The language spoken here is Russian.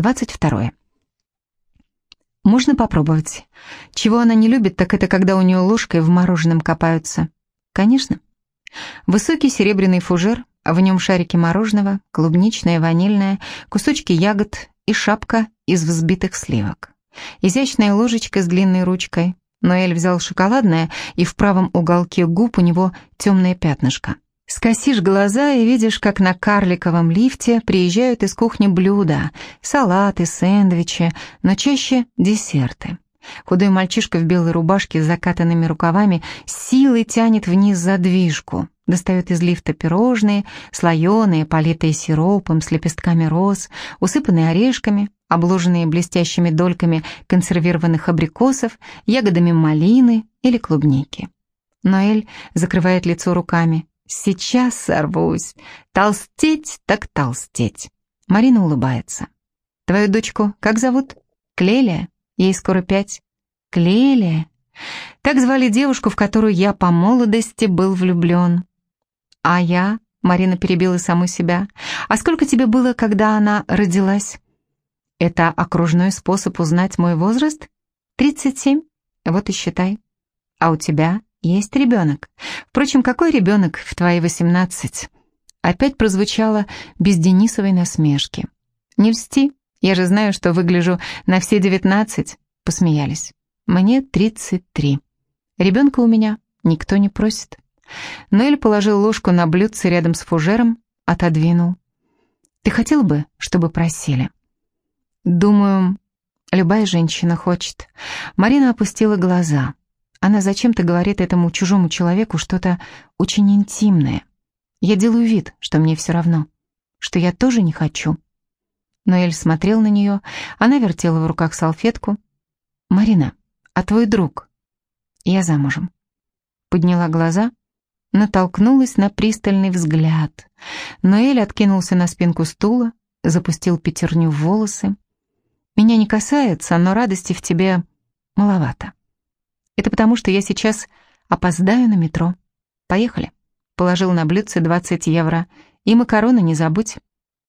22. Можно попробовать. Чего она не любит, так это когда у нее ложкой в мороженом копаются. Конечно. Высокий серебряный фужер, в нем шарики мороженого, клубничное, ванильное, кусочки ягод и шапка из взбитых сливок. Изящная ложечка с длинной ручкой. Ноэль взял шоколадное, и в правом уголке губ у него темное пятнышко. Скосишь глаза и видишь, как на карликовом лифте приезжают из кухни блюда, салаты, сэндвичи, но чаще десерты. Худой мальчишка в белой рубашке с закатанными рукавами силой тянет вниз задвижку, достает из лифта пирожные, слоеные, политые сиропом, с лепестками роз, усыпанные орешками, обложенные блестящими дольками консервированных абрикосов, ягодами малины или клубники. Ноэль закрывает лицо руками. Сейчас сорвусь. Толстеть так толстеть. Марина улыбается. Твою дочку как зовут? Клелия? Ей скоро пять. Клелия? Так звали девушку, в которую я по молодости был влюблен. А я, Марина перебила саму себя, а сколько тебе было, когда она родилась? Это окружной способ узнать мой возраст? Тридцать семь. Вот и считай. А у тебя? Есть ребенок. Впрочем, какой ребенок в твои восемнадцать? Опять прозвучало без Денисовой насмешки. Не льсти, я же знаю, что выгляжу на все девятнадцать. Посмеялись. Мне тридцать три. Ребенка у меня никто не просит. Ноэль положил ложку на блюдце рядом с фужером, отодвинул. Ты хотел бы, чтобы просили? Думаю, любая женщина хочет. Марина опустила глаза. Она зачем-то говорит этому чужому человеку что-то очень интимное. Я делаю вид, что мне все равно, что я тоже не хочу. Но Эль смотрел на нее, она вертела в руках салфетку. «Марина, а твой друг?» «Я замужем». Подняла глаза, натолкнулась на пристальный взгляд. Но Эль откинулся на спинку стула, запустил пятерню в волосы. «Меня не касается, но радости в тебе маловато». Это потому, что я сейчас опоздаю на метро. Поехали. Положил на блюдце 20 евро. И макароны не забудь.